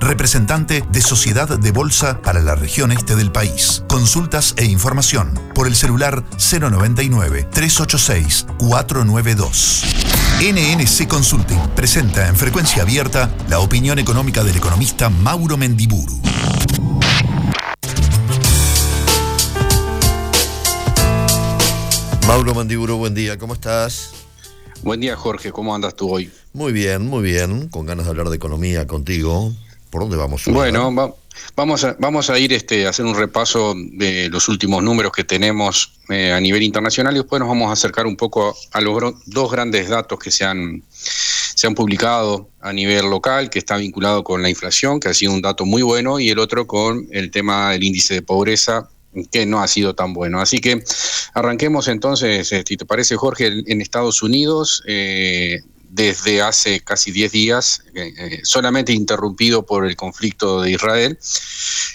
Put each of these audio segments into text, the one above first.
representante de Sociedad de Bolsa para la región este del país. Consultas e información por el celular 099 386 492. NNC Consulting presenta en frecuencia abierta la opinión económica del economista Mauro Mendiburu. Mauro Mendiburu, buen día, ¿cómo estás? Buen día, Jorge, ¿cómo andas tú hoy? Muy bien, muy bien, con ganas de hablar de economía contigo. ¿Por dónde vamos? Bueno, vamos, a, vamos a ir este, a hacer un repaso de los últimos números que tenemos eh, a nivel internacional y después nos vamos a acercar un poco a los dos grandes datos que se han, se han publicado a nivel local, que está vinculado con la inflación, que ha sido un dato muy bueno, y el otro con el tema del índice de pobreza, que no ha sido tan bueno. Así que arranquemos entonces, eh, si te parece, Jorge, en Estados Unidos. Eh, desde hace casi 10 días, eh, solamente interrumpido por el conflicto de Israel.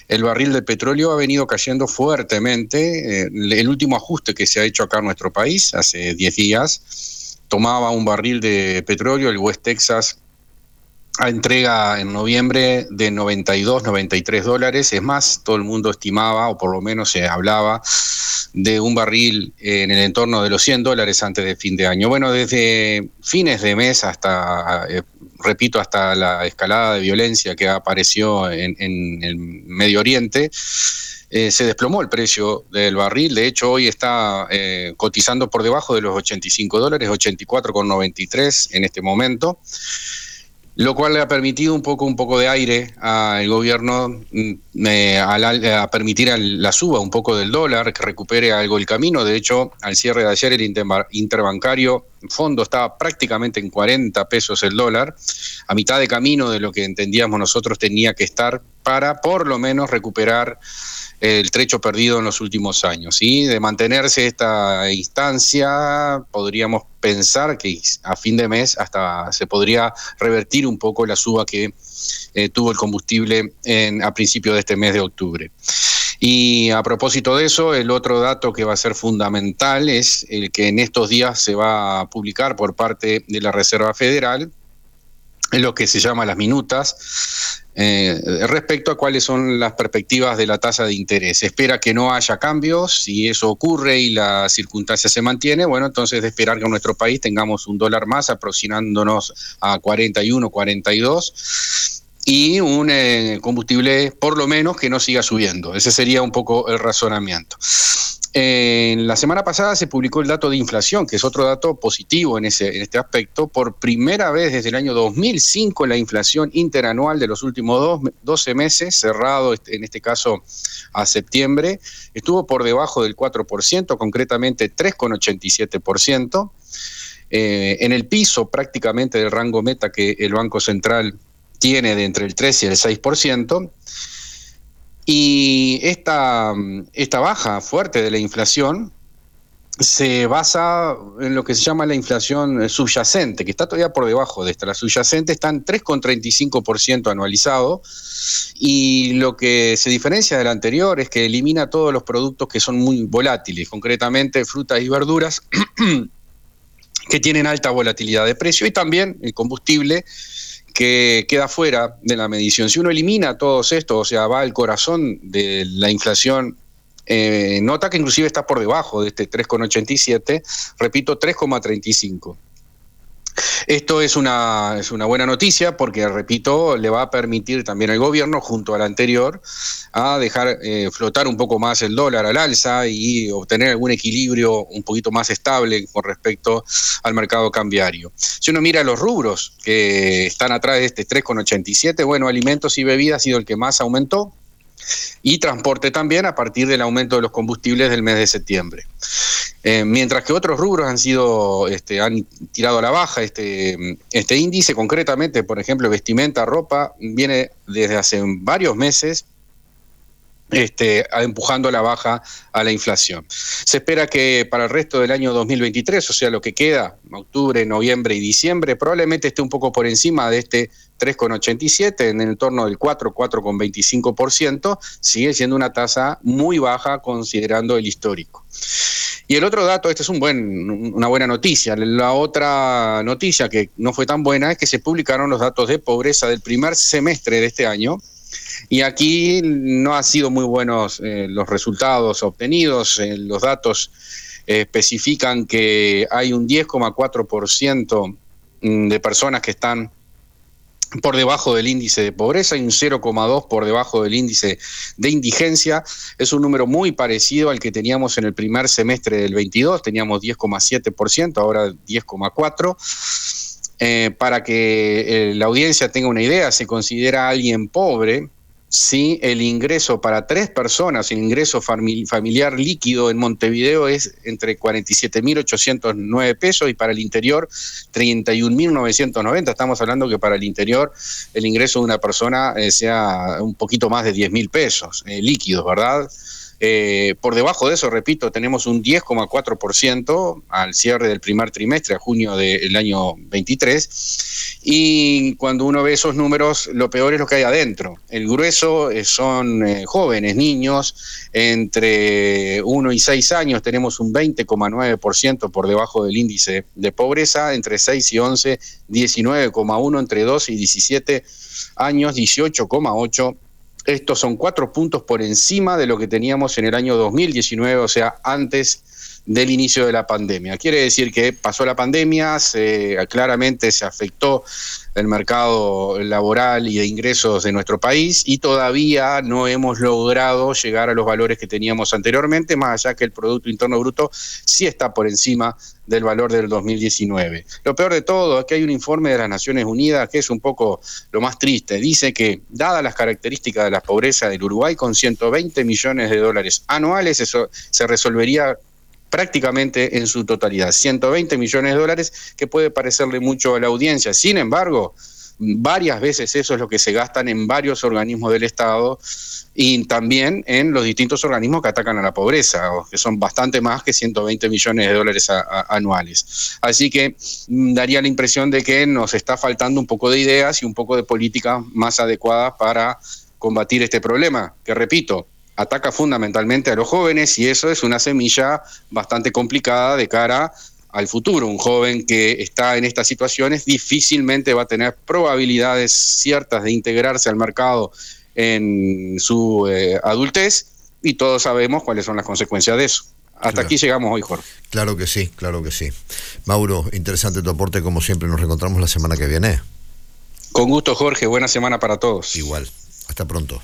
El barril de petróleo ha venido cayendo fuertemente. el último ajuste que se ha hecho acá en nuestro país, hace 10 días, tomaba un barril de petróleo, el West Texas, a entrega en noviembre de 92, 93 dólares. Es más, todo el mundo estimaba, o por lo menos se hablaba, de un barril en el entorno de los 100 dólares antes de fin de año. Bueno, desde fines de mes hasta, eh, repito, hasta la escalada de violencia que apareció en, el Medio Oriente, eh, se desplomó el precio del barril. De hecho, hoy está eh, cotizando por debajo de los 85 dólares, 84,93 en este momento lo cual le ha permitido un poco, un poco de aire al gobierno mm, a, permitir la suba un poco del dólar, que recupere algo el camino. De hecho, al cierre de ayer el interbancario fondo estaba prácticamente en 40 pesos el dólar, a mitad de camino de lo que entendíamos nosotros tenía que estar para por lo menos recuperar el trecho perdido en los últimos años. y De mantenerse esta instancia, podríamos pensar que a fin de mes hasta se podría revertir un poco la suba que eh, tuvo el combustible en, a principios de este mes de octubre. Y a propósito de eso, el otro dato que va a ser fundamental es el que en estos días se va a publicar por parte de la Reserva Federal, lo que se llama las minutas, eh, respecto a cuáles son las perspectivas de la tasa de interés. espera que no haya cambios, si eso ocurre y la circunstancia se mantiene, bueno, entonces de esperar que en nuestro país tengamos un dólar más aproximándonos a 41, 42 y un eh, combustible por lo menos que no siga subiendo. Ese sería un poco el razonamiento. En la semana pasada se publicó el dato de inflación, que es otro dato positivo en, ese, en este aspecto. Por primera vez desde el año 2005, la inflación interanual de los últimos 12 meses, cerrado este, en este caso a septiembre, estuvo por debajo del 4%, concretamente 3,87%. Eh, en el piso prácticamente del rango meta que el Banco Central tiene de entre el 3 y el 6%. Y esta, esta baja fuerte de la inflación se basa en lo que se llama la inflación subyacente, que está todavía por debajo de esta. La subyacente está en 3,35% anualizado y lo que se diferencia del anterior es que elimina todos los productos que son muy volátiles, concretamente frutas y verduras que tienen alta volatilidad de precio y también el combustible que queda fuera de la medición. Si uno elimina todos estos, o sea, va al corazón de la inflación, eh, nota que inclusive está por debajo de este 3,87, repito, 3,35. Esto es una, es una buena noticia porque, repito, le va a permitir también al gobierno, junto al anterior, a dejar eh, flotar un poco más el dólar al alza y obtener algún equilibrio un poquito más estable con respecto al mercado cambiario. Si uno mira los rubros que están atrás de este 3,87, bueno, alimentos y bebidas ha sido el que más aumentó, y transporte también a partir del aumento de los combustibles del mes de septiembre. Eh, mientras que otros rubros han sido, este, han tirado a la baja este, este índice, concretamente, por ejemplo, vestimenta, ropa, viene desde hace varios meses este, empujando a la baja a la inflación. Se espera que para el resto del año 2023, o sea, lo que queda, octubre, noviembre y diciembre, probablemente esté un poco por encima de este 3,87, en el torno del 4, 4,25%, sigue siendo una tasa muy baja considerando el histórico. Y el otro dato, esta es un buen, una buena noticia. La otra noticia que no fue tan buena es que se publicaron los datos de pobreza del primer semestre de este año. Y aquí no han sido muy buenos eh, los resultados obtenidos. Eh, los datos especifican que hay un 10,4% mm, de personas que están por debajo del índice de pobreza y un 0,2 por debajo del índice de indigencia. Es un número muy parecido al que teníamos en el primer semestre del 22, teníamos 10,7%, ahora 10,4%. Eh, para que eh, la audiencia tenga una idea, se considera alguien pobre si el ingreso para tres personas, el ingreso familiar líquido en Montevideo es entre 47.809 pesos y para el interior 31.990. Estamos hablando que para el interior el ingreso de una persona eh, sea un poquito más de 10.000 pesos eh, líquidos, ¿verdad? Eh, por debajo de eso, repito, tenemos un 10,4% al cierre del primer trimestre, a junio del año 23. Y cuando uno ve esos números, lo peor es lo que hay adentro. El grueso eh, son eh, jóvenes, niños, entre 1 y 6 años tenemos un 20,9% por debajo del índice de pobreza, entre 6 y 11, 19,1, entre 12 y 17 años, 18,8 estos son cuatro puntos por encima de lo que teníamos en el año 2019, o sea, antes del inicio de la pandemia. Quiere decir que pasó la pandemia, se, claramente se afectó el mercado laboral y de ingresos de nuestro país y todavía no hemos logrado llegar a los valores que teníamos anteriormente, más allá que el Producto Interno Bruto sí está por encima del valor del 2019. Lo peor de todo es que hay un informe de las Naciones Unidas que es un poco lo más triste. Dice que, dadas las características de la pobreza del Uruguay, con 120 millones de dólares anuales, eso se resolvería prácticamente en su totalidad. 120 millones de dólares que puede parecerle mucho a la audiencia. Sin embargo, varias veces eso es lo que se gastan en varios organismos del Estado y también en los distintos organismos que atacan a la pobreza, que son bastante más que 120 millones de dólares anuales. Así que mm, daría la impresión de que nos está faltando un poco de ideas y un poco de política más adecuadas para combatir este problema, que repito, ataca fundamentalmente a los jóvenes y eso es una semilla bastante complicada de cara al futuro. Un joven que está en estas situaciones difícilmente va a tener probabilidades ciertas de integrarse al mercado en su eh, adultez y todos sabemos cuáles son las consecuencias de eso. Hasta aquí llegamos hoy, Jorge. Claro que sí, claro que sí. Mauro, interesante tu aporte, como siempre, nos reencontramos la semana que viene. Con gusto, Jorge, buena semana para todos. Igual, hasta pronto.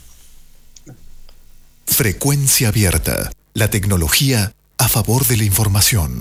Frecuencia abierta. La tecnología a favor de la información.